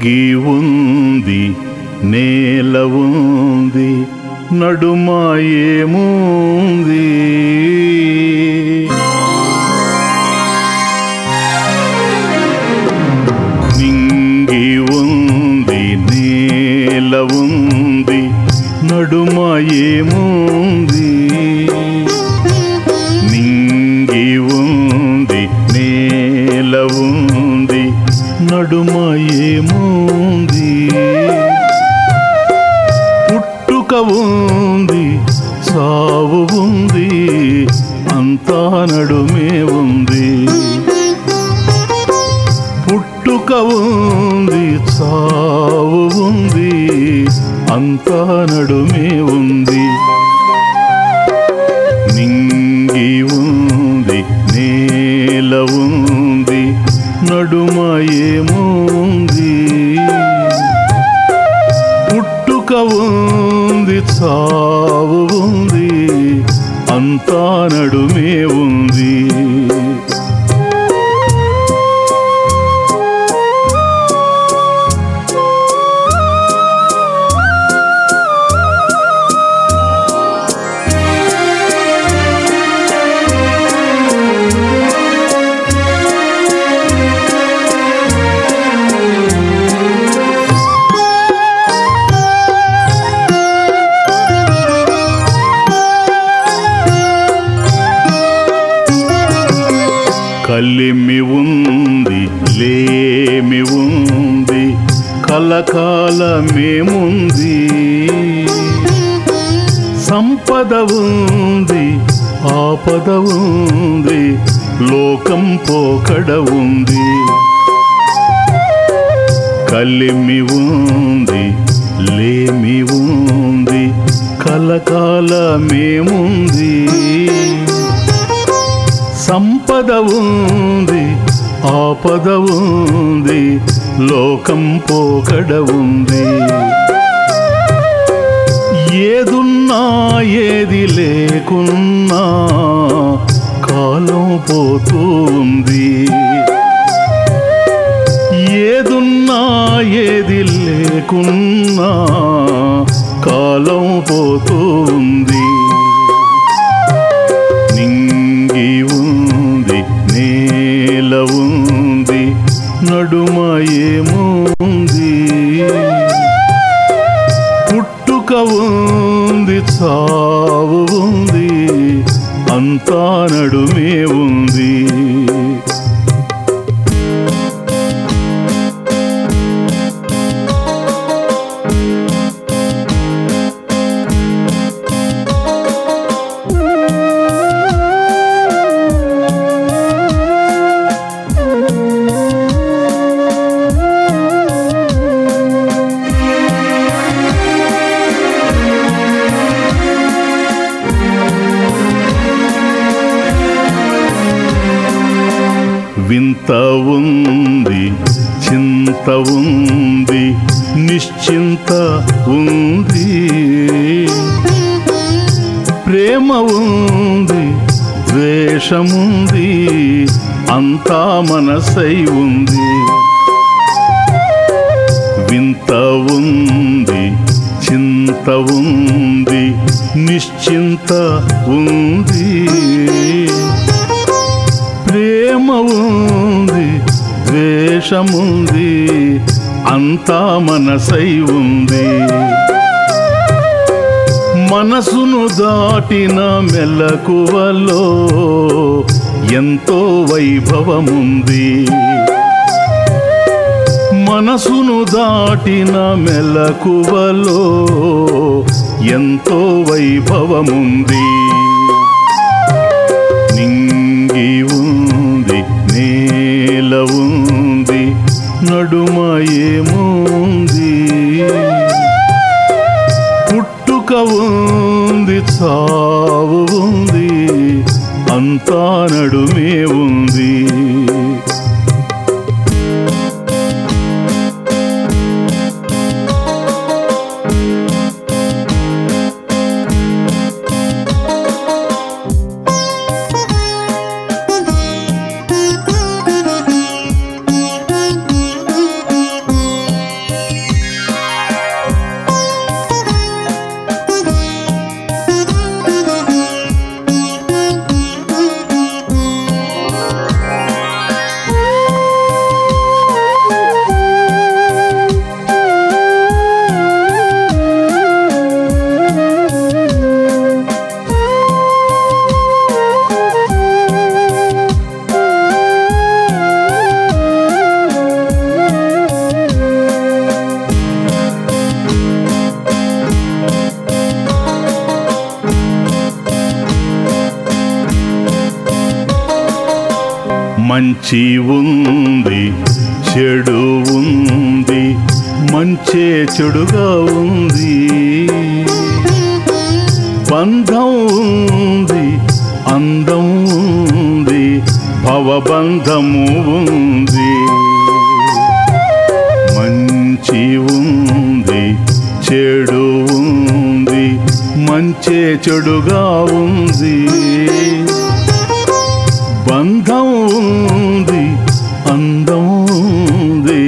ఉంది నేల ఉంది నడుమ ఏముంది నింగి ఉంది నేల ఉంది నడుమ ఏముంది నింగి ఉంది నేల ఉంది నడుమ ఏముంది పుట్టుక ఉంది సావు ఉంది అంతా నడుమే ఉంది. పుట్టుక ఉంది సావు ఉంది అంతా నడుమే ఉంది. నింగి ఉంది నేల ఉంది నడుమ ఏముంది పుట్టుక ఉంది చావు ఉంది అంతా నడుమే ఉంది. కలిమి ఉంది లేమి ఉంది కలకాలమేముంది. సంపద ఉంది ఆపద ఉంది లోకం పోకడ ఉంది. కలిమి ఉంది లేమి ఉంది కలకాలమేముంది. సంపద ఉంది ఆపద ఉంది లోకం పోకడ ఉంది. ఏదున్నా ఏది లేకున్నా కాలం పోతూ ఉంది. ఏముంది పుట్టుక ఉంది చావు ఉంది అంతా నడుమే ఉంది చింత ఉంది చింత ఉంది నిశ్చింత ఉంది. ప్రేమ ఉంది ద్వేషముంది అంతా మనసై ఉంది. వింత ఉంది చింత ఉంది నిశ్చింత ఉంది. ప్రేమ ఉంది ద్వేషముంది అంతా మనసై ఉంది. మనసును దాటిన మెలకువలో ఎంతో వైభవముంది. మనసును దాటిన మెలకువలో ఎంతో వైభవముంది. నింగి ఉంది నేల ఉంది. నడుమ ఏముంది పుట్టుక ఉంది చావు ఉంది అంతా నడుమే ఉంది. మంచి ఉంది చెడు ఉంది మంచే చెడుగా ఉంది. బంధం ఉంది అందం ఉంది భవబంధము ఉంది. మంచి ఉంది చెడు ఉంది మంచే చెడుగా ఉంది. బంధం ఉంది అందం ఉంది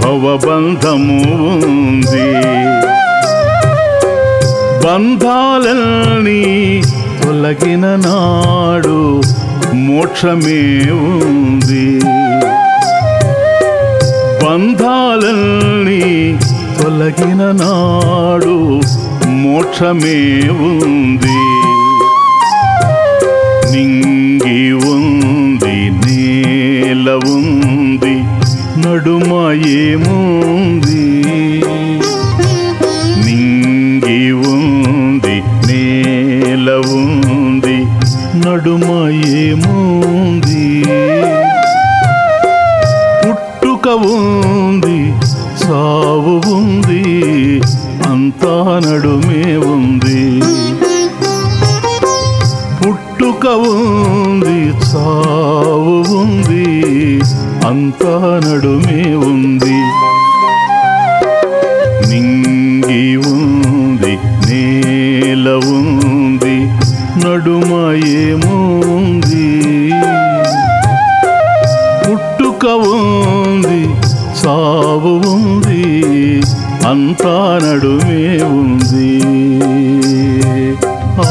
భవబంధము ఉంది బంధాలని తొలగిన నాడు మోక్షమే ఉంది. బంధాలని తొలగిన నాడు మోక్షమే ఉంది. ఏముంది నింగి ఉంది నేల ఉంది నడుమ ఏముంది పుట్టుక ఉంది ఉంది నేల ఉంది నడుమ ఏముంది? పుట్టుక ఉంది సావు ఉంది అంతా నడుమే ఉంది. ఆ